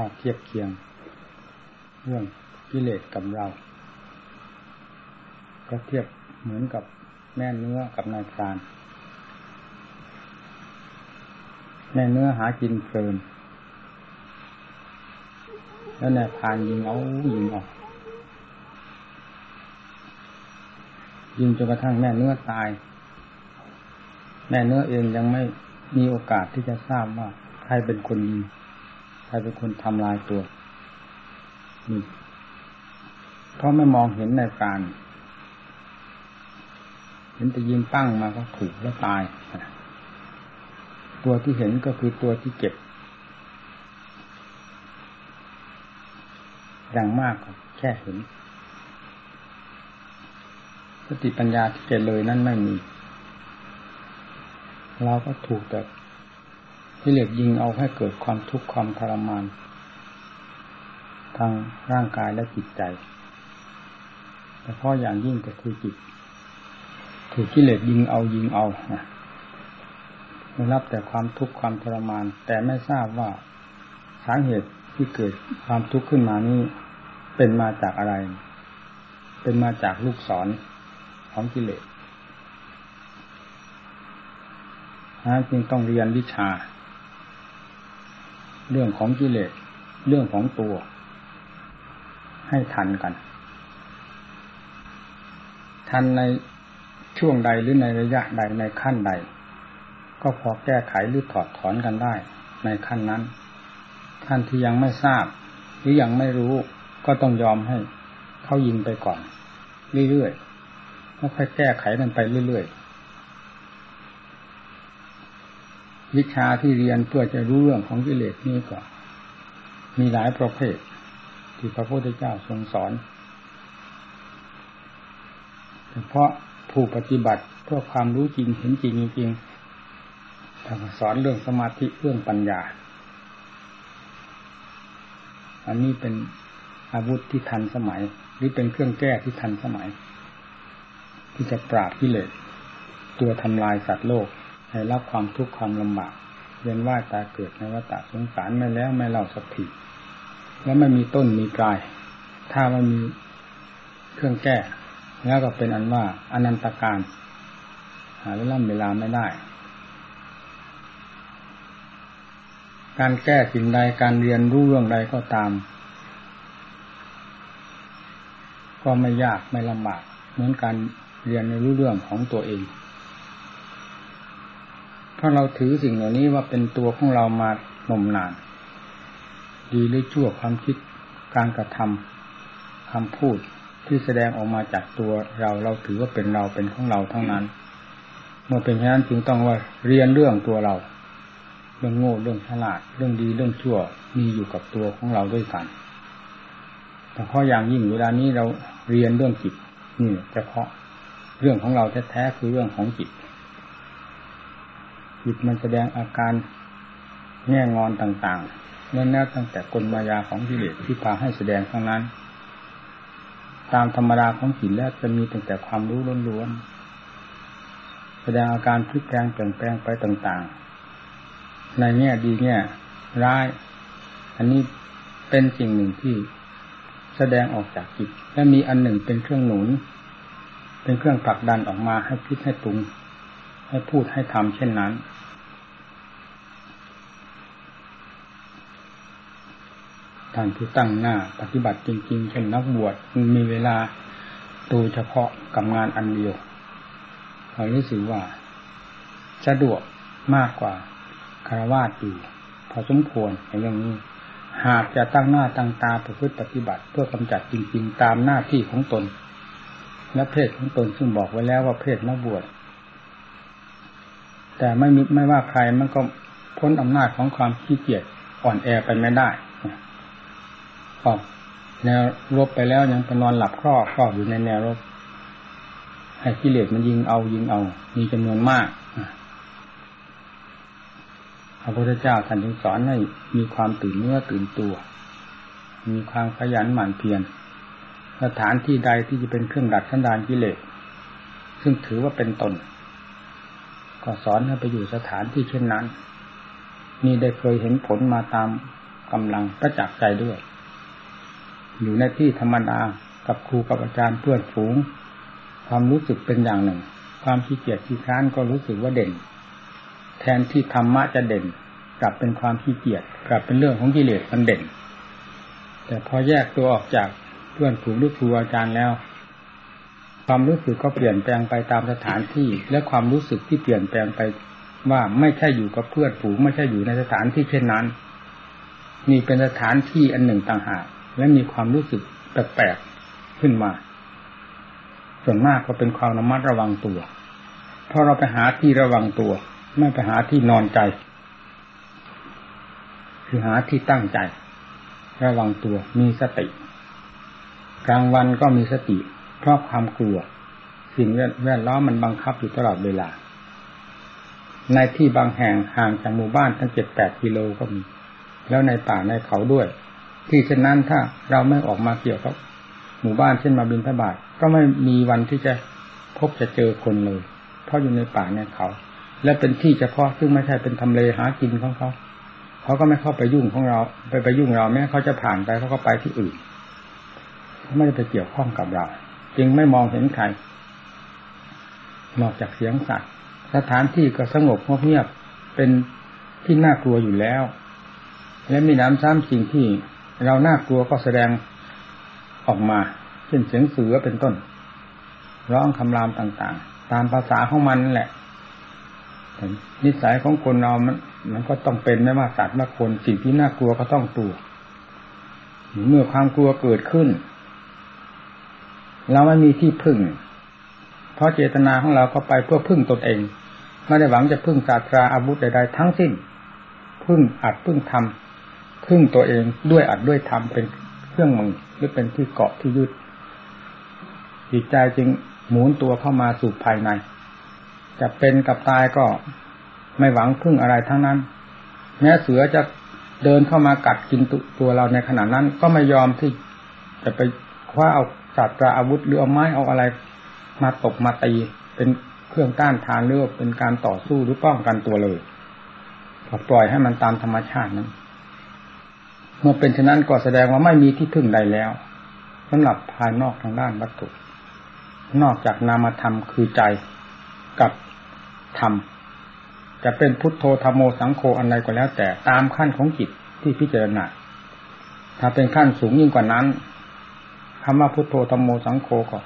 ข้อเทียบเคียง เรื่องกิเลสกับเรา ก็เทียบเหมือนกับแม่เนื้อกับนายพรานแม่เนื้อหากินเพลิน แล้วนายพรานยิงเอายิงออกยิงจนกระทั่งแม่เนื้อตาย แม่เนื้อเองยังไม่มีโอกาสที่จะทราบว่าใครเป็นคนยิง ใครเป็นคนทำลายตัวนี่เพราะไม่มองเห็นในการ เห็นแต่ยิงปั้งมาก็ถูกแล้วตาย ตัวที่เห็นก็คือตัวที่เก็บอย่างมากแค่เห็นสติปัญญาที่จะเลยนั่นไม่มี เราก็ถูกแต่ ที่เล็กยิงเอาให้เกิดความทุกข์ความทรมาน ทางร่างกายและจิตใจ แต่พราะอย่างยิ่งก็คือจิต ถูกกิเลสยิงเอายิงเอาได้รับแต่ความทุกข์ความทรมาน แต่ไม่ทราบว่าสาเหตุที่เกิดความทุกข์ขึ้นมานี้เป็นมาจากอะไร เป็นมาจากลูกศรของกิเลสนั้นจึงต้องเรียนวิชา เรื่องของกิเลสเรื่องของตัว ให้ทันกัน ทันในช่วงใดหรือในระยะใดในขั้นใด ก็พอแก้ไขหรือถอดถอนกันได้ ในขั้นนั้นท่านที่ยังไม่ทราบ หรือยังไม่รู้ก็ต้องยอมให้ เขายิงไปก่อน เรื่อยๆแล้วค่อยแก้ไขมันไปเรื่อยๆ วิชาที่เรียนเพื่อจะรู้เรื่องของกิเลสนี้ก็มีหลายประเภท ที่พระพุทธเจ้าทรงสอนเฉพาะผู้ปฏิบัติเพื่อความรู้จริงเห็นจริงจริงท่านสอนเรื่องสมาธิเรื่องปัญญา อันนี้เป็นอาวุธที่ทันสมัย หรือเป็นเครื่องแก้ที่ทันสมัย ที่จะปราบกิเลสตัวทำลายสัตว์โลก ให้รับความทุกข์ความลำบากเวียนว่ายตายเกิดในวัฏสงสารไม่แล้วไม่เล่าสักทีแล้วไม่มีต้นมีปลาย ถ้ามันมีเครื่องแก้ แล้วก็เป็นอันว่าอนันตการ หาเวลาเวลาไม่ได้ การแก้สิ่งใดการเรียนรู้เรื่องใดก็ตาม ก็ไม่ยากไม่ลำบากเหมือนการเรียนในรู้เรื่องของตัวเอง เพราะเราถือสิ่งเหล่านี้ว่าเป็นตัวของเรามานมนาน ดีหรือชั่วความคิดการกระทำคำพูดที่แสดงออกมาจากตัวเราเราถือว่าเป็นเราเป็นของเราเท่านั้น เมื่อเป็นเช่นนั้นจึงต้องว่าเรียนเรื่องตัวเรา เรื่องโง่เรื่องฉลาด เรื่องดีเรื่องชั่วมีอยู่กับตัวของเราด้วยกันแต่เพราะอย่างยิ่งเวลานี้เราเรียนเรื่องจิตนี่เฉพาะเรื่องของเราแท้ๆคือเรื่องของจิต จิตมันแสดงอาการแง่งอนต่างๆนั่นแน่ตั้งแต่กลมายาของกิเลสที่พาให้แสดงทั้งนั้น ตามธรรมดาของจิตแล้วจะมีตั้งแต่ความรู้ล้วนๆแสดงอาการพลิกแปลงเปลี่ยนแปลงไปต่างๆ ในแง่ดีแง่ร้าย อันนี้เป็นสิ่งหนึ่งที่แสดงออกจากจิตและมีอันหนึ่งเป็นเครื่องหนุน เป็นเครื่องผลักดันออกมาให้คิดให้ปรุง ให้พูดให้ทำเช่นนั้น ท่านที่ตั้งหน้าปฏิบัติจริง ๆ เช่นนักบวชมีเวลาโดยเฉพาะกับงานอันเดียวเรารู้สึกว่า สะดวกมากกว่าคารวาสอยู่พอสมควรในเรื่องนี้ หากจะตั้งหน้าตั้งตาประพฤติปฏิบัติ เพื่อกำจัดจริง ๆ ตามหน้าที่ของตน และเพศของตนซึ่งบอกไว้แล้วว่าเพศนักบวช แต่ไม่มีไม่ว่าใครมันก็พ้นอำนาจของความขี้เกียจอ่อนแอไปไม่ได้ออกแนวรบไปแล้วยังไปนอนหลับครอบครอบอยู่ในแนวรบให้กิเลสมันยิงเอายิงเอา มีจำนวนมากพระพุทธเจ้าท่านจึงสอนให้มีความตื่นเนื้อตื่นตัว มีความขยันหมั่นเพียรสถานที่ใดที่จะเป็นเครื่องดัดสันดานกิเลสซึ่งถือว่าเป็นตน ก็สอนให้ไปอยู่สถานที่เช่นนั้น นี่ได้เคยเห็นผลมาตามกำลังประจักษ์ใจด้วย อยู่ในที่ธรรมดากับครูกับอาจารย์เพื่อนฝูง ความรู้สึกเป็นอย่างหนึ่ง ความขี้เกียจขี้ค้านก็รู้สึกว่าเด่น แทนที่ธรรมะจะเด่น กลับเป็นความขี้เกียจกลับเป็นเรื่องของกิเลสมันเด่น แต่พอแยกตัวออกจากเพื่อนฝูงหรือครูอาจารย์แล้ว ความรู้สึกก็เปลี่ยนแปลงไปตามสถานที่ และความรู้สึกที่เปลี่ยนแปลงไปว่าไม่ใช่อยู่กับเพื่อนฝูงไม่ใช่อยู่ในสถานที่เช่นนั้นนี่เป็นสถานที่อันหนึ่งต่างหากและมีความรู้สึกแปลกๆขึ้นมา ส่วนมากก็เป็นความระมัดระวังตัวเพราะเราไปหาที่ระวังตัว ไม่ไปหาที่นอนใจ คือหาที่ตั้งใจ ระวังตัวมีสติ กลางวันก็มีสติ เพราะความกลัว สิ่งแวดล้อมมันบังคับอยู่ตลอดเวลา ในที่บางแห่งห่างจากหมู่บ้านทั้งเจ็ดแปดกิโลก็มี แล้วในป่าในเขาด้วย ที่เช่นนั้นถ้าเราไม่ออกมาเกี่ยวกับหมู่บ้านเช่นมาบินทบาทก็ไม่มีวันที่จะพบจะเจอคนเลย เพราะอยู่ในป่าในเขา และเป็นที่เฉพาะซึ่งไม่ใช่เป็นทำเลหากินของเขาเขาก็ไม่เข้าไปยุ่งของเรา ไปไปยุ่งเราแม้เขาจะผ่านไปเขาก็ไปที่อื่นเขาไม่ได้ไปเกี่ยวข้องกับเรา จึงไม่มองเห็นใครนอกจากเสียงสัตว์สถานที่ก็สงบเงียบเป็นที่น่ากลัวอยู่แล้ว และมีน้ำซ้ำสิ่งที่เราน่ากลัวก็แสดงออกมาเช่นเสียงเสือเป็นต้น ร้องคำรามต่างๆ ตามภาษาของมันนั่นแหละนิสัยของคนเรามัน มันก็ต้องเป็นไม่ว่าสัตว์ว่าคนสิ่งที่น่ากลัวก็ต้องตัวเมื่อความกลัวเกิดขึ้น เราไม่มีที่พึ่ง เพราะเจตนาของเราก็ไปเพื่อพึ่งตนเอง ไม่ได้หวังจะพึ่งศาสตราอาวุธใดๆทั้งสิ้น พึ่งอัดพึ่งทำพึ่งตัวเองด้วยอัดด้วยทำเป็นเครื่องมือหรือเป็นที่เกาะที่ยึดจิตใจจึงหมุนตัวเข้ามาสู่ภายใน จะเป็นกับตายก็ไม่หวังพึ่งอะไรทั้งนั้น แม้เสือจะเดินเข้ามากัดกินตัวเราในขณะนั้น ก็ไม่ยอมที่จะไปคว้าเอา ศาสตราอาวุธหรือเอาไม้เอาอะไร มาตกมาตีเป็นเครื่องต้านทานเรือเป็นการต่อสู้หรือป้องกันตัวเลยปล่อยให้มันตามธรรมชาตินั้น เมื่อเป็นเช่นนั้นก็แสดงว่าไม่มีที่พึ่งใดแล้วสำหรับภายนอกทางด้านวัตถุ นอกจากนามธรรมคือใจกับธรรมจะเป็นพุทโธธรรมโมสังโฆอะไรก็แล้ว แต่ตามขั้นของจิตที่พิจารณาถ้าเป็นขั้นสูงยิ่งกว่านั้น คำว่าพุทโธธรรมโมสังโฆก็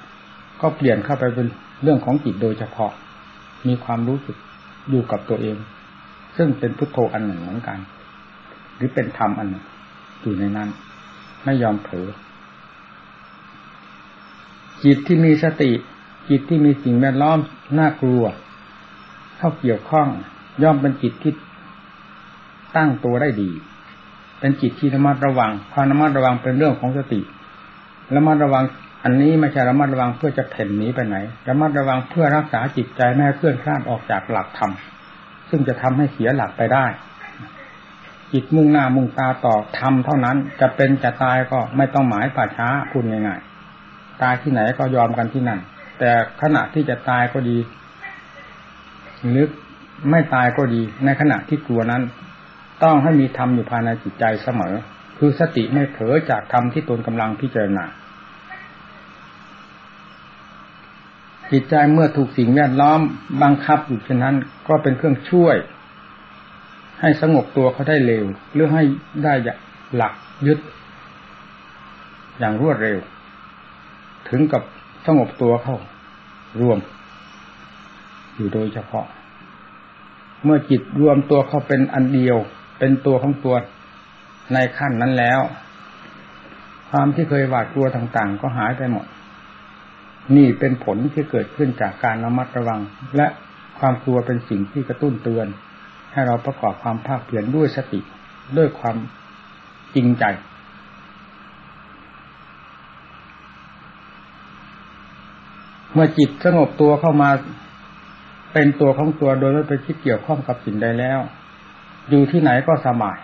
ก็เปลี่ยนเข้าไปเป็นเรื่องของจิตโดยเฉพาะ มีความรู้สึกอยู่กับตัวเอง ซึ่งเป็นพุทโธอันหนึ่งเหมือนกัน หรือเป็นธรรมอันหนึ่งอยู่ในนั้น ไม่ยอมเผลอจิตที่มีสติ จิตที่มีสิ่งแวดล้อมน่ากลัว เข้าเกี่ยวข้องย่อมเป็นจิตที่ตั้งตัวได้ดี เป็นจิตที่ระมัดระวังความระมัดระวังเป็นเรื่องของสติ ระมัดระวังอันนี้ไม่ใช่ระมัดระวังเพื่อจะเพ่นหนีไปไหน ระมัดระวังเพื่อรักษาจิตใจไม่ให้เคลื่อนคลาดออกจากหลักธรรม ซึ่งจะทำให้เสียหลักไปได้ จิตมุ่งหน้ามุ่งตาต่อธรรมเท่านั้น จะเป็นจะตายก็ไม่ต้องหมายป่าช้าพูดง่ายๆ ตายที่ไหนก็ยอมกันที่นั่น แต่ขณะที่จะตายก็ดีหรือไม่ตายก็ดี ในขณะที่กลัวนั้น ต้องให้มีธรรมอยู่ภายในจิตใจเสมอ คือสติไม่เผลอจากธรรมที่ตนกำลังพิจารณา จิตใจเมื่อถูกสิ่งแวดล้อมบังคับอยู่เช่นนั้น ก็เป็นเครื่องช่วย ให้สงบตัวเขาได้เร็วหรือให้ได้หลักยึด อย่างรวดเร็ว ถึงกับสงบตัวเข้ารวม อยู่โดยเฉพาะ เมื่อจิตรวมตัวเข้าเป็นอันเดียว เป็นตัวของตัวในขั้นนั้นแล้ว ความที่เคยหวาดกลัวต่าง ๆ ก็หายไปหมด นี่เป็นผลที่เกิดขึ้นจากการระมัดระวัง และความกลัวเป็นสิ่งที่กระตุ้นเตือน ให้เราประกอบความภาคเพียรด้วยสติด้วยความจริงใจเมื่อจิตสงบตัวเข้ามาเป็นตัวของตัวโดยไม่ไปคิดเกี่ยวข้องกับสิ่งใดแล้ว อยู่ที่ไหนก็สบาย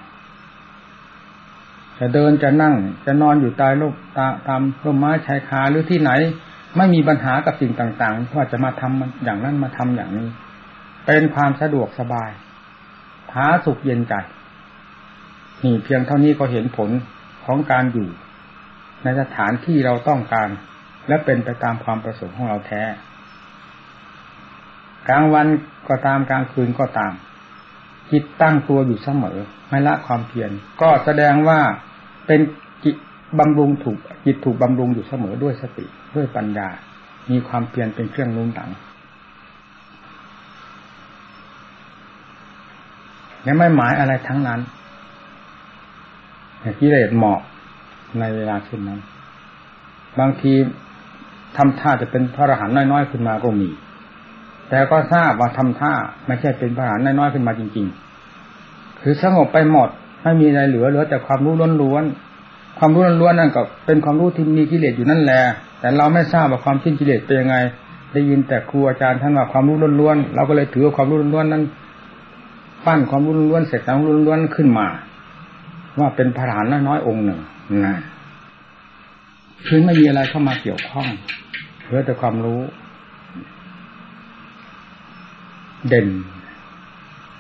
จะเดินจะนั่งจะนอนอยู่ใต้ร่มตามร่มไม้ชายคาหรือที่ไหน ไม่มีปัญหากับสิ่งต่างๆว่าจะมาทำอย่างนั้นมาทำอย่างนี้ เป็นความสะดวกสบายผาสุขเย็นใจนี่เพียงเท่านี้ก็เห็นผลของการอยู่ ในสถานที่เราต้องการ และเป็นไปตามความประสงค์ของเราแท้ กลางวันก็ตามกลางคืนก็ตามจิตตั้งตัวอยู่เสมอ ไม่ละความเพียรก็แสดงว่าเป็น บำรุงถูกจิตถูกบำรุงอยู่เสมอด้วยสติด้วยปัญญา มีความเพียรเป็นเครื่องนุ่นหลังและไม่หมายอะไรทั้งนั้นกิเลสเหมาะในเวลาเช่นนั้น บางทีทำท่าจะเป็นพระอรหันต์น้อยๆขึ้นมาก็มี แต่ก็ทราบว่าทำท่าไม่ใช่เป็นพระอรหันต์น้อยๆขึ้นมาจริง ๆ คือสงบไปหมดไม่มีอะไรเหลือเหลือแต่ความรู้ล้วนๆ ความรู้ล้วนๆนั่นก็เป็นความรู้ที่มีกิเลสอยู่นั่นแหละแต่เราไม่ทราบว่าความสิ้นกิเลสเป็นยังไง ได้ยินแต่ครูอาจารย์ท่านว่าความรู้ล้วนๆเราก็เลยถือว่าความรู้ล้วนๆนั้นปั้นความรู้ล้วนๆเสร็จความรู้ล้วนๆขึ้นมา ว่าเป็นพระหานน้อยองค์หนึ่งนะคือไม่มีอะไรเข้ามาเกี่ยวข้องเพื่อแต่ความรู้ เด่น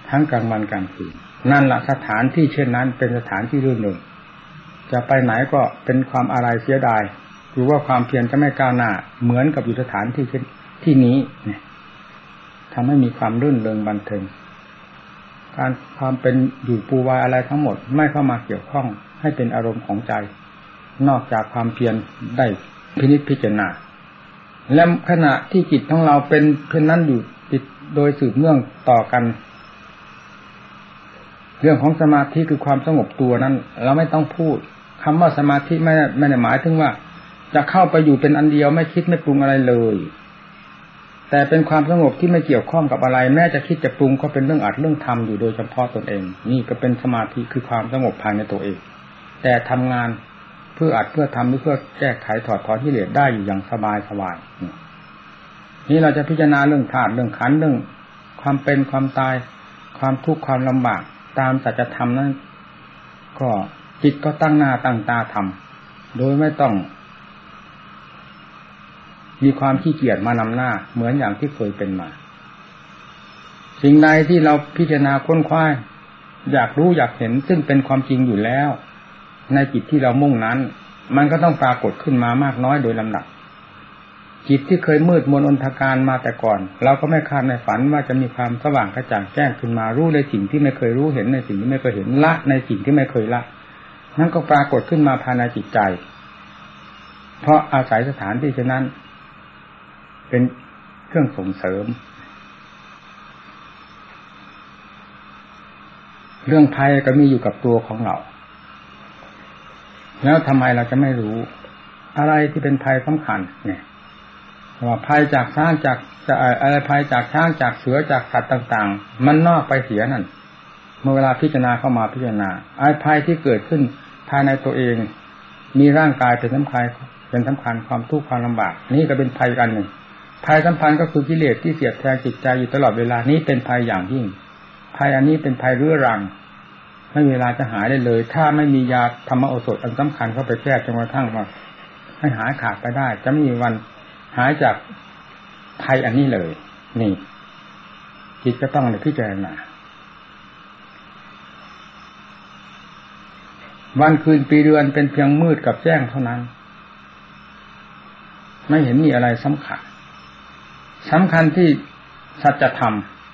ทั้งกลางวันกลางคืนนั่นละสถานที่เช่นนั้นเป็นสถานที่รื่นหนึ่ง จะไปไหนก็เป็นความอะไรเสียดายหรือว่าความเพียรจะไม่ก้าวหน้าเหมือนกับอยู่สถานที่ที่นี้เนี่ยทำให้มีความรื่นเริงบันเทิงการความเป็นอยู่ปูวายอะไรทั้งหมดไม่เข้ามาเกี่ยวข้องให้เป็นอารมณ์ของใจ นอกจากความเพียรได้พินิจพิจารณาและขณะที่จิตของเราเป็นเช่นนั้นอยู่ติดโดยสืบเนื่องต่อกัน เรื่องของสมาธิคือความสงบตัวนั้น เราไม่ต้องพูด คำว่าสมาธิไม่ไม่ได้หมายถึงว่า จะเข้าไปอยู่เป็นอันเดียวไม่คิดไม่ปรุงอะไรเลย แต่เป็นความสงบที่ไม่เกี่ยวข้องกับอะไร แม้จะคิดจะปรุงก็เป็นเรื่องอัดเรื่องทำอยู่โดยเฉพาะตนเอง นี่ก็เป็นสมาธิคือความสงบภายในตัวเอง แต่ทำงานเพื่ออัดเพื่อทำหรือเพื่อแก้ไขถอดถอนที่เหลือได้อยู่อย่างสบายสบายนี่เราจะพิจารณาเรื่องธาตุเรื่องขันเรื่อง ความเป็นความตาย ความทุกข์ความลำบากตามสัจธรรมนั้นก็ จิตก็ตั้งหน้าตั้งตาทำโดยไม่ต้อง มีความขี้เกียจมานำหน้า เหมือนอย่างที่เคยเป็นมา สิ่งใดที่เราพิจารณาค้นคว้าอยากรู้อยากเห็นซึ่งเป็นความจริงอยู่แล้ว ในจิตที่เรามุ่งนั้น มันก็ต้องปรากฏขึ้นมามากน้อยโดยลำดับจิตที่เคยมืดมนอนทการมาแต่ก่อน เราก็ไม่คาดในฝันว่าจะมีความสว่างกระจ่างแจ้งขึ้นมารู้ในสิ่งที่ไม่เคยรู้เห็นในสิ่งที่ไม่เคยเห็นละในสิ่งที่ไม่เคยละ นั่นก็ปรากฏขึ้นมาภายในจิตใจ เพราะอาศัยสถานที่เช่นนั้น เป็นเครื่องส่งเสริม เรื่องภัยก็มีอยู่กับตัวของเรา แล้วทำไมเราจะไม่รู้ อะไรที่เป็นภัยสำคัญ เนี่ยว่าภัยจากช้างจากจะอะไรภัยจากช้างจากเสือจากสัตว์ต่าง ๆ มันนอกไปเสียนั่นเมื่อเวลาพิจารณาเข้ามาพิจารณาไอ้ภัยที่เกิดขึ้น ภายในตัวเอง มีร่างกายเป็นสำคัญเป็นสำคัญความทุกข์ความลำบาก นี่ก็เป็นภัยกันหนึ่งภัยสัมพันธ์ก็คือกิเลสที่เสียดแทงจิตใจอยู่ตลอดเวลานี้เป็นภัยอย่างยิ่ง ภัยอันนี้เป็นภัยเรื้อรัง ไม่มีเวลาจะหายได้เลย ถ้าไม่มียาธรรมโอสถอันสำคัญเข้าไปแก้จนกระทั่งว่าให้หายขาดไปได้ จะไม่มีวันหายจากภัยอันนี้เลย นี่ จิตก็ต้องในพิจารณา วันคืนปีเดือนเป็นเพียงมืดกับแจ้งเท่านั้น ไม่เห็นมีอะไรสำคัญสำคัญที่สัจธรรม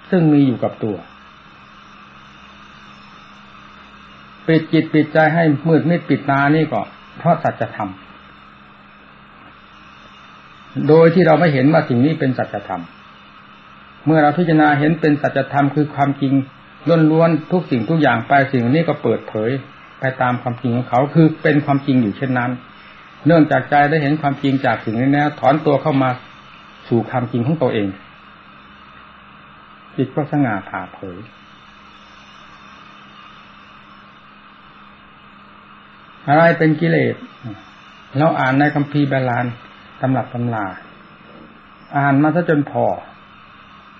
ซึ่งมีอยู่กับตัวปิดจิตปิดใจให้มืดมิดปิดตานี่ก็เพราะสัจธรรม โดยที่เราไม่เห็นว่าสิ่งนี้เป็นสัจธรรม เมื่อเราพิจารณาเห็นเป็นสัจธรรมคือความจริงล้วนๆทุกสิ่งทุกอย่างไปสิ่งนี้ก็เปิดเผย ไปตามความจริงของเขาคือเป็นความจริงอยู่เช่นนั้น เนื่องจากใจได้เห็นความจริงจากสิ่งนี้แล้วถอนตัวเข้ามาสู่ความจริงของตัวเองจิตก็สง่าผ่าเผยอะไรเป็นกิเลสเราอ่านในคัมภีร์ใบลานตำรับตำราอ่านมาซะจนพอ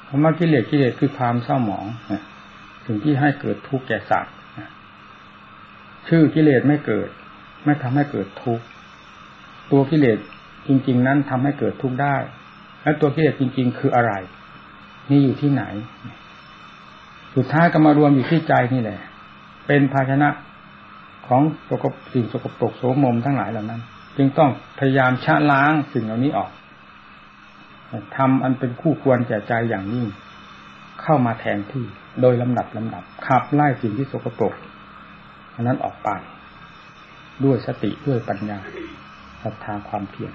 คำว่ากิเลสกิเลสคือความเศร้าหมองถึงที่ให้เกิดทุกข์แก่สัตว์ ชื่อกิเลสไม่เกิด ไม่ทำให้เกิดทุกข์ตัวกิเลสจริง ๆ นั้นทำให้เกิดทุกข์ได้ แล้วตัวกิเลสจริง ๆ คืออะไร นี่อยู่ที่ไหน สุดท้ายก็มารวมอยู่ที่ใจนี่แหละ เป็นภาชนะของสกปสิ่งสกปรกโสมมทั้งหลายเหล่านั้น จึงต้องพยายามชะล้างสิ่งเหล่านี้ออกทำอันเป็นคู่ควรแก่ใจอย่างยิ่ง เข้ามาแทนที่โดยลำดับลำดับขับไล่สิ่งที่สกปรก อันนั้นออกไป ด้วยสติด้วยปัญญาศรัทธาความเพียร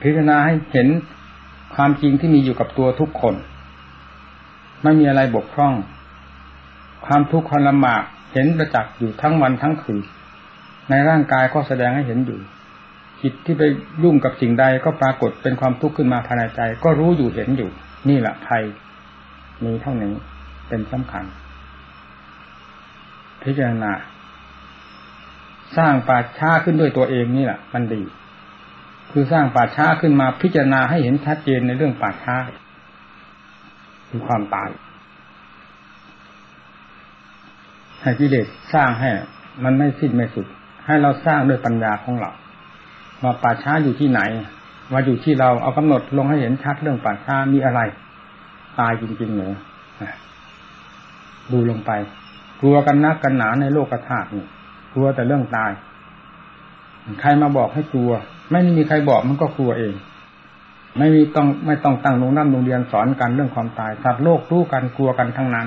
พิจารณาให้เห็นความจริงที่มีอยู่กับตัวทุกคน ไม่มีอะไรบกพร่อง ความทุกข์ความลำบากเห็นประจักษ์อยู่ทั้งวันทั้งคืนในร่างกายก็แสดงให้เห็นอยู่จิตที่ไปยุ่งกับสิ่งใดก็ปรากฏเป็นความทุกข์ขึ้นมาภายในใจ ก็รู้อยู่เห็นอยู่ นี่แหละภัยมีเท่านี้เป็นสำคัญ พิจารณา สร้างป่าช้าขึ้นด้วยตัวเองนี่แหละมันดี คือสร้างป่าช้าขึ้นมาพิจารณาให้เห็นชัดเจนในเรื่องป่าช้าคือความตายให้กิเลสสร้างให้มันไม่สิ้นไม่สุด ให้เราสร้างด้วยปัญญาของเราว่าป่าช้าอยู่ที่ไหนว่าอยู่ที่เราเอากำหนดลงให้เห็นชัดเรื่องป่าช้ามีอะไร ตายจริงๆเหรอดูลงไป กลัวกันนักกันหนาในโลกธาตุนี่กลัวแต่เรื่องตาย ใครมาบอกให้กลัว ไม่มีใครบอกมันก็กลัวเอง ไม่มีต้องไม่ต้องตั้งโรงน้ำโรงเรียนสอนกันเรื่องความตายสัตว์โลกรู้กันกลัวกันทั้งนั้น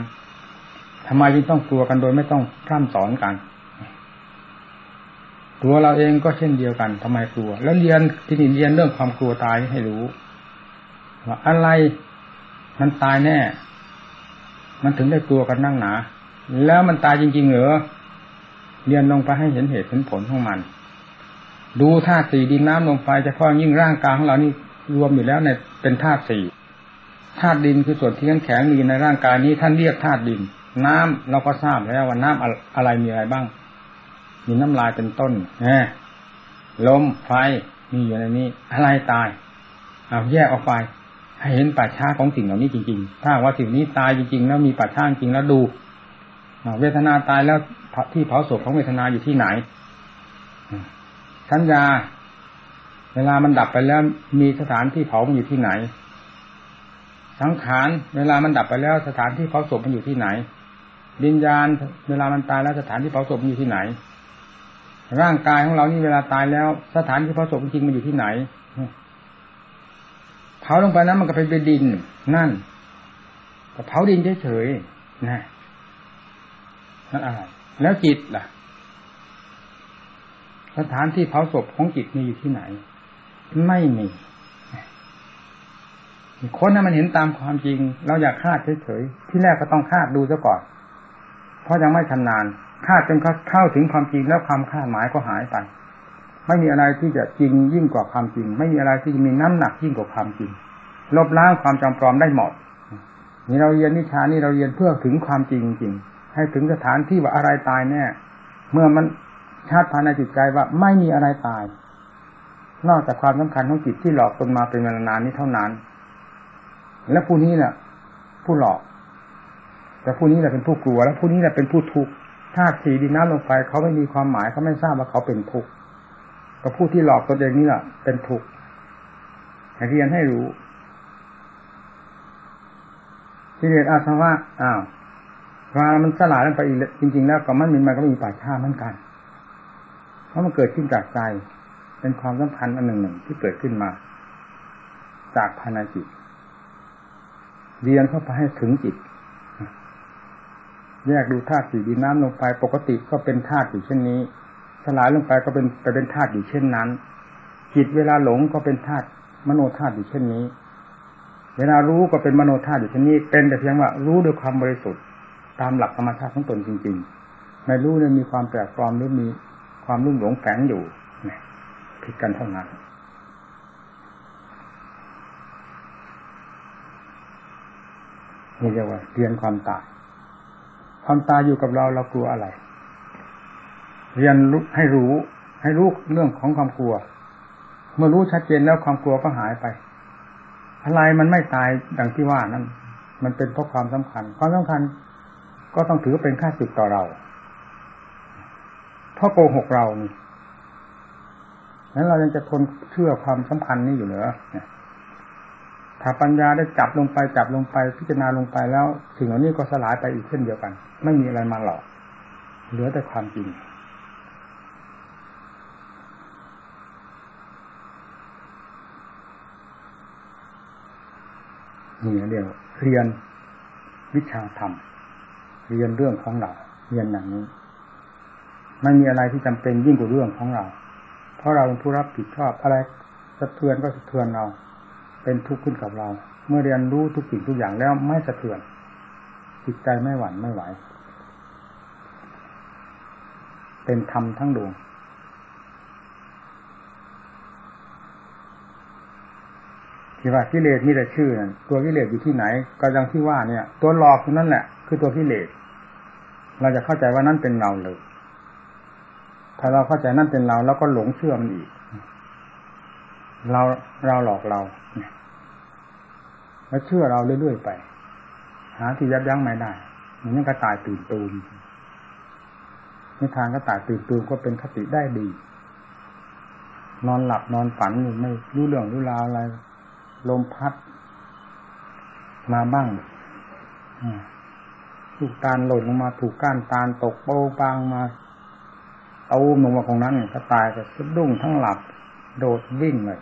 ทำไมจึงต้องกลัวกันโดยไม่ต้องพร่ำสอนกันตัวเราเองก็เช่นเดียวกันทำไมกลัว แล้วเรียนที่นี่เรียนเรื่องความกลัวตายให้รู้ว่าอะไรมันตายแน่ มันถึงได้กลัวกันนั่งหนา แล้วมันตายจริง ๆ เหรอเรียนลงไปให้เห็นเหตุเห็นผลของมัน ดูธาตุสี่ดินน้ำลงไปจะพาะยิ่งร่างกายของเรานี่รวมอยู่แล้วในเป็นธาตุสี่ธาตุดินคือส่วนที่แข็งมีในร่างกายนี้ท่านเรียกธาตุดิน น้ำเราก็ทราบแล้วว่าน้ำอะไรมีอะไรบ้าง มีน้ำลายเป็นต้นแหมลมไฟมีอยู่ในนี้ อะไรตายเอาแยกออกไปให้เห็นป่าช้าของสิ่งเหล่านี้จริงๆ ถ้าว่าสิ่งนี้ตายจริงๆ แล้วมีป่าช้าจริงแล้วดู เวทนาตายแล้วที่เผาศพของเวทนาอยู่ที่ไหนสัญญา เวลามันดับไปแล้วมีสถานที่เผามันอยู่ที่ไหน สังขารเวลามันดับไปแล้วสถานที่เผาศพมันอยู่ที่ไหนวิญญาณ เวลามันตายแล้วสถานที่เผาศพมันอยู่ที่ไหน ร่างกายของเรานี่เวลาตายแล้ว สถานที่เผาศพจริงมันอยู่ที่ไหนเผาลงไปนั้นมันก็เป็นดิน นั่นก็เผาดินเฉยๆนะ นั่นอะไร แล้วจิตล่ะ สถานที่เผาศพของจิตมีอยู่ที่ไหน ไม่มีคนนั้นมันเห็นตามความจริง เราอยากคาดเฉยๆที่แรกก็ต้องคาดดูซะก่อน เพราะยังไม่ชำนาญคาดจนเข้าถึงความจริงแล้วความคาดหมายก็หายไป ไม่มีอะไรที่จะจริงยิ่งกว่าความจริง ไม่มีอะไรที่มีน้ำหนักยิ่งกว่าความจริง ลบล้างความจำปลอมได้หมดนี่เราเรียนนิชานี่เราเรียนเพื่อถึงความจริงจริง ให้ถึงสถานที่ว่าอะไรตายแน่เมื่อมันชาติภายในจิตใจว่าไม่มีอะไรตาย นอกจากความสำคัญของจิตที่หลอกตนมาเป็นเวลานานนี้เท่านั้น และผู้นี้เนี่ยผู้หลอก แต่ผู้นี้แหละเป็นผู้กลัว และผู้นี้แหละเป็นผู้ทุกข์ธาตุสีดินน้ำลงไปเขาไม่มีความหมายเขาไม่ทราบว่าเขาเป็นทุกข์ก็ผู้ที่หลอกตัวเองนี่แหละเป็นทุกข์เรียนให้รู้ที่เรียนอาสวะอ้าว เวลามันสลายลงไปอีกจริง ๆ แล้วก็มันมีมันก็มีป่าช้าเหมือนกัน เพราะมันเกิดขึ้นจากใจ เป็นความสำคัญอันหนึ่งหนึ่งที่เกิดขึ้นมา จากภายในจิตเรียนเข้าไปให้ถึงจิต แยกดูธาตุสี่ดินน้ำลงไปปกติก็เป็นธาตุอยู่เช่นนี้ สลายลงไปก็เป็นไปเป็นธาตุอยู่เช่นนั้น จิตเวลาหลงก็เป็นธาตุมโนธาตุอยู่เช่นนี้ เวลารู้ก็เป็นมโนธาตุอยู่เช่นนี้ เป็นแต่เพียงว่ารู้ด้วยความบริสุทธิ์ ตามหลักธรรมชาติของตนจริง ๆ ในรู้เนี่ยมีความแปลกปลอมหรือมีความรุ่มหลงแฝงอยู่ผิดกันเท่านั้นนี่เรียกว่าเรียนความตาย ความตายอยู่กับเราเรากลัวอะไร เรียนรู้ให้รู้ ให้รู้เรื่องของความกลัว เมื่อรู้ชัดเจนแล้วความกลัวก็หายไป อะไรมันไม่ตายดังที่ว่านั้น มันเป็นเพราะความสำคัญ ความสำคัญ ก็ต้องถือเป็นค่าสึกต่อเรา เพราะโกหกเรานี่นั้นเรายังจะทนเชื่อความสำคัญนี้อยู่เหรอถ้าปัญญาได้จับลงไปจับลงไปพิจารณาลงไปแล้วสิ่งเหล่านี้ก็สลายไปอีกเช่นเดียวกัน ไม่มีอะไรมาหลอกเหลือแต่ความจริง นี่เรียกเรียนวิชาธรรม เรียนเรื่องของเราเรียนอย่างนี้ไม่มีอะไรที่จำเป็นยิ่งกว่าเรื่องของเรา เพราะเราเป็นผู้รับผิดชอบอะไรสะเทือนก็สะเทือนเรา เป็นทุกข์ขึ้นกับเรา เมื่อเรียนรู้ทุกสิ่งทุกอย่างแล้วไม่สะเทือน จิตใจไม่หวั่นไม่ไหว เป็นธรรมทั้งดวง ที่ว่ากิเลสมีแต่ชื่อนั่นตัวกิเลสอยู่ที่ไหน ก็ยังที่ว่าเนี่ย ตัวหลอกนั่นแหละ คือตัวกิเลส เราจะเข้าใจว่านั่นเป็นเราเลย ถ้าเราเข้าใจนั่นเป็นเราแล้วก็หลงเชื่อมันอีก เราเราหลอกเราแล้วเชื่อเราเรื่อยๆไป หาที่ยับยั้งไม่ได้มันยังกระต่ายตื่นตูมนิทานกระต่ายตื่นตูมก็เป็นคติได้ดี นอนหลับนอนฝันอยู่ไม่รู้เรื่องรู้ราวอะไร ลมพัด มาบ้าง ถูกตาลหล่นลงมาถูกก้านตาลตกโป้ปางมาเอาลงมาของนั้นก็ตายก็สะดุ้งทั้งหลับ โดดวิ่งเลย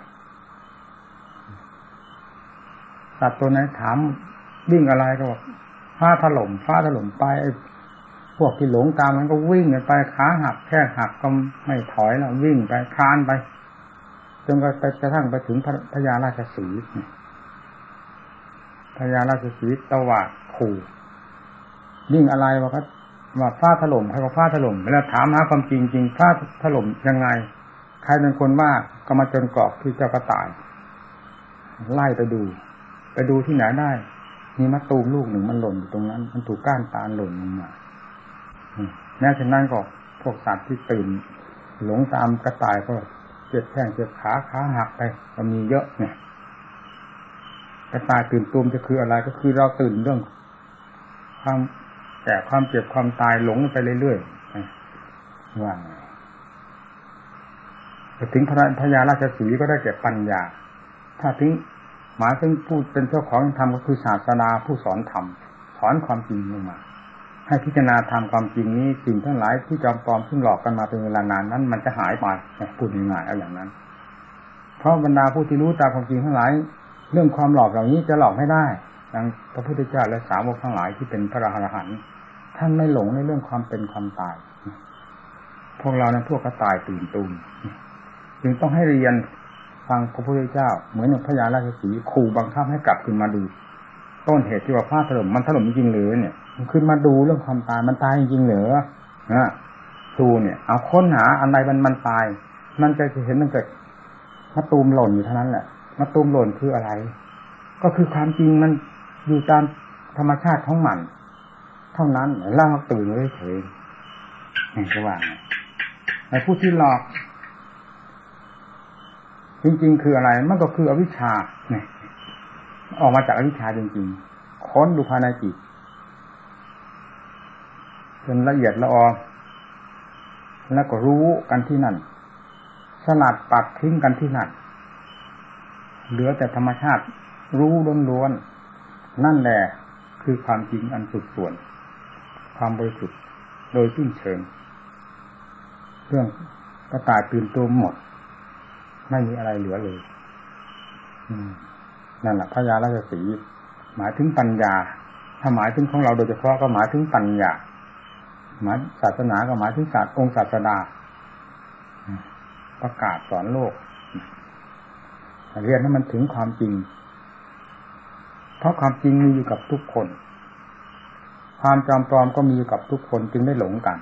สัตว์ตัวไหนถามวิ่งอะไรก็บอกฟ้าถล่มฟ้าถล่มไปพวกที่หลงตามมันก็วิ่งไปขาหักแค่หักก็ไม่ถอยแล้ววิ่งไปคานไปจนกระทั่งไปถึงพญาราชสีพญาราชสีตวาดขู่ ยิ่งอะไรวะครับว่าฟ้าถล่มใครว่าฟ้าถล่มเวลาถามหาความจริงจริงฟ้าถล่มยังไง ใครเป็นคนว่าก็มาจนกรอบที่เจ้ากระต่าย ไล่ไปดู ไปดูที่ไหนได้ มีมะตูมลูกหนึ่งมันหล่นอยู่ตรงนั้น มันถูกก้านตาลหล่นลงมาแม้ฉะนั้นก็พวกสัตว์ที่ตื่น หลงตามกระต่ายก็เจ็บแข้งเจ็บขาขาหักไปก็มีเยอะเนี่ยกระต่ายตื่นตูมจะคืออะไรก็คือเราตื่นเรื่องความ แก่ความเจ็บความตายหลงไปเรื่อยๆว่างไปถึงพระพญาราชสีก็ได้แก่ปัญญา ถ้าถึงหมายถึงผู้เป็นเจ้าของธรรมก็คือศาสนาผู้สอนธรรมสอนความจริงลงมา ให้พิจารณาทำความจริงนี้สิ่งทั้งหลายที่จอมปลอมซึ่งหลอกกันมาเป็นเวลานานนั้น มันจะหายไปพูดง่ายๆเอาอย่างนั้น เพราะบรรดาผู้ที่รู้ตามความจริงทั้งหลาย เรื่องความหลอกเหล่านี้จะหลอกไม่ได้ ดังพระพุทธเจ้าและสาวกทั้งหลายที่เป็นพระอรหันต์ท่านไม่หลงในเรื่องความเป็นความตาย พวกเราในพวกกระต่ายตื่นตูมจึงต้องให้เรียนฟังพระพุทธเจ้า เหมือนอย่างพระยาราชสีขู่บังคับให้กลับขึ้นมาดู ต้นเหตุที่ว่าฟ้าถล่มมันถล่มจริงหรือเนี่ยขึ้นมาดูเรื่องความตายมันตายจริงหรือนะดูเนี่ย เอาค้นหาอะไรมันมันตาย มันจะเห็นมันเกิดมะตูมหล่นอยู่เท่านั้นแหละมะตูมหล่นคืออะไร ก็คือความจริงมัน อยู่ตามธรรมชาติของมัน เท่านั้นร่าตื่นเลยเฉยนี่ก็ว่าไอ้ผู้ที่หลอก จริง ๆ คืออะไร มันก็คืออวิชชาเนี่ยออกมาจากอวิชชาจริงๆ ค้นดูภายในจิตจนละเอียดละออแล้วก็รู้กันที่นั่น สลัดปัดทิ้งกันที่นั่น เหลือแต่ธรรมชาติ รู้ล้วนๆ นั่นแหละคือความจริงอันสุดส่วน ความบริสุทธิ์โดยสิ้นเชิง เรื่องกระต่ายตื่นตัวหมด ไม่มีอะไรเหลือเลยนั่นแหละพระยาราชสีหมายถึงปัญญา ถ้าหมายถึงของเราโดยเฉพาะก็หมายถึงปัญญาหมายศาสนาก็หมายถึงศาสตร์องค์ศาสดาประกาศสอนโลกเรียนให้มันถึงความจริง เพราะความจริงมีอยู่กับทุกคน ความจำปลอมก็มีอยู่กับทุกคนจึงไม่หลงกัน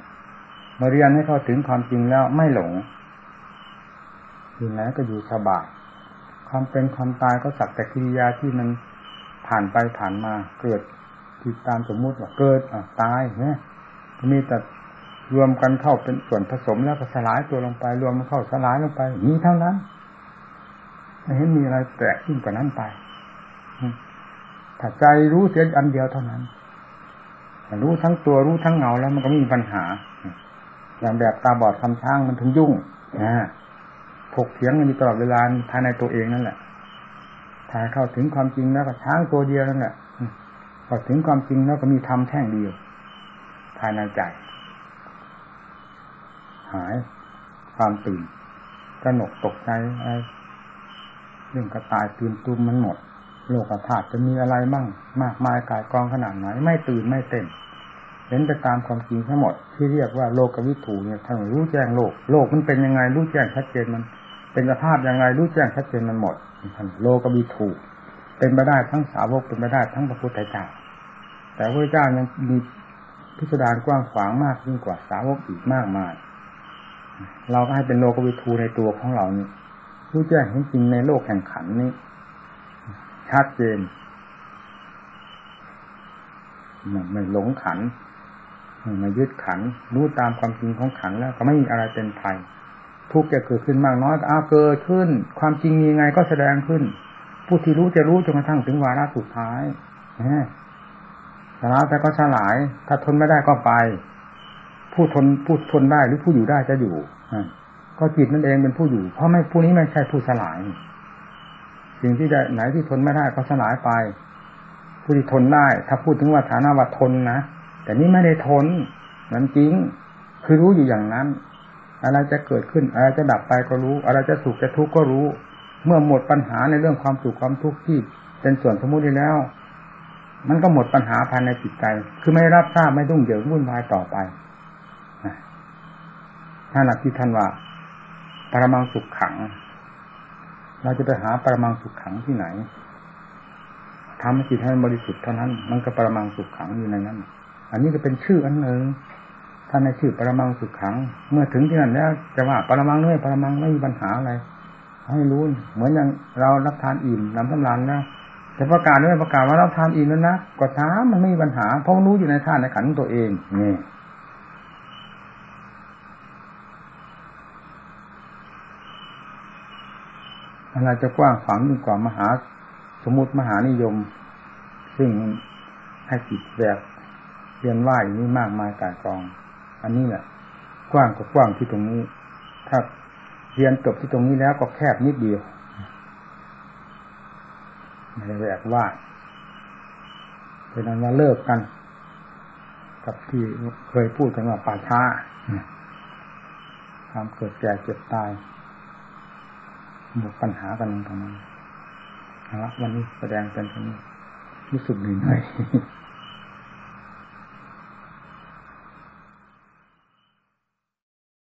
เมื่อเรียนให้เข้าถึงความจริงแล้วไม่หลงอยู่ไหนก็อยู่สบายความเป็นความตายก็สักแต่กิริยาที่มันผ่านไปผ่านมาเกิดติดตามสมมุติว่าเกิดอะตายเนี่ยมีแต่รวมกันเข้าเป็นส่วนผสมแล้วก็สลายตัวลงไป รวมมันเข้าสลายลงไปมีเท่านั้นไม่เห็นมีอะไรแปลกขึ้นกว่านั้นไป ถ้าใจรู้เสียอันเดียวเท่านั้นรู้ทั้งตัวรู้ทั้งเงาแล้วมันก็ไม่มีปัญหา อย่างแบบตาบอดคำช้างมันถึงยุ่งนะถกเถียงกันอยู่ตลอดเวลาภายในตัวเองนั่นแหละถ้าเข้าถึงความจริงแล้วก็ช้างตัวเดียวนั่นแหละพอถึงความจริงแล้วก็มีธรรมแท่งเดียว ภายในใจ หาย ความตื่นกระหนกตกใจเรื่องกระต่ายตื่นตุ้มมันหมด โลกธาตุจะมีอะไรบ้างมากมายกายกองขนาดไหนไม่ตื่นไม่เต้นเห็นไปตามความจริงทั้งหมดที่เรียกว่าโลกวิถูเนี่ยท่านรู้แจ้งโลก โลกมันเป็นยังไงรู้แจ้งชัดเจนมัน เป็นสภาพยังไงรู้แจ้งชัดเจนมันหมดท่านโลกวิถูเป็นไปได้ทั้งสาวกเป็นไปได้ทั้งพระพุทธเจ้าแต่พระเจ้ายังมีพิสดารกว้างขวางมากยิ่งกว่าสาวกอีกมากมาย เราก็ให้เป็นโลกวิทูในตัวของเรานี่รู้แจ้งเห็นจริงในโลกแห่งขันนี้ ชัดเจนไม่หลงขันไม่ยึดขัน รู้ตามความจริงของขันแล้ว ก็ไม่มีอะไรเป็นภัยทุกข์จะเกิดขึ้นมากน้อยก็เอาเกิดขึ้น ความจริงมีไงก็แสดงขึ้น ผู้ที่รู้จะรู้จนกระทั่งถึงวาระสุดท้ายสลายแต่ก็สลาย ถ้าทนไม่ได้ก็ไป ผู้ทนผู้ทนได้หรือผู้อยู่ได้จะอยู่ก็จิตนั่นเองเป็นผู้อยู่ เพราะไม่ผู้นี้ไม่ใช่ผู้สลาย สิ่งที่จะไหนที่ทนไม่ได้ก็สลายไป ผู้ที่ทนได้ ถ้าพูดถึงว่าฐานะว่าทนนะแต่นี่ไม่ได้ทนนั้นจริง คือรู้อยู่อย่างนั้น อะไรจะเกิดขึ้น อะไรจะดับไปก็รู้ อะไรจะสุขจะทุกข์ก็รู้ เมื่อหมดปัญหาในเรื่องความสุขความทุกข์ที่เป็นส่วนสมมุติแล้ว มันก็หมดปัญหาภายในจิตใจ คือไม่รับทราบไม่ดุ้งเหยิงวุ่นวายต่อไปถ้าหลักที่ท่านว่า ปรมังสุขขัง เราจะไปหาปรมังสุขขังที่ไหนทำให้จิตให้บริสุทธิ์เท่านั้น มันก็ปรมังสุขขังอยู่ในนั้น อันนี้ก็เป็นชื่ออันหนึ่งท่านในชื่อปรมังสุขขัง เมื่อถึงที่นั่นแล้วจะว่าปรมังเนื่อยปรมังไม่มีปัญหาอะไร ให้รู้ เหมือนอย่างเรารับทานอิ่มนำสำรานนะจะประกาศด้วยประกาศว่าเราทานอิ่มแล้วนะก็ช้ามันไม่มีปัญหาเพราะรู้อยู่ในท่านในขันตัวเองนี่ อะไรจะกว้างขวางยิ่งกว่ามหาสมุติมหานิยม ซึ่งให้จิตแบบเรียนว่าอย่างนี้มากมายกายกอง อันนี้แหละกว้างกว่ากว้างที่ตรงนี้ ถ้าเรียนจบที่ตรงนี้แล้วก็แคบนิดเดียวไม่ได้แบบว่าเป็นนั้นว่าเลิกกัน กับที่เคยพูดกันว่าป่าช้าความเกิดแก่เจ็บตาย หมดปัญหากันตรงนั้นนะวันนี้แสดงเป็นตรงนี้รู้สึกเหนื่อย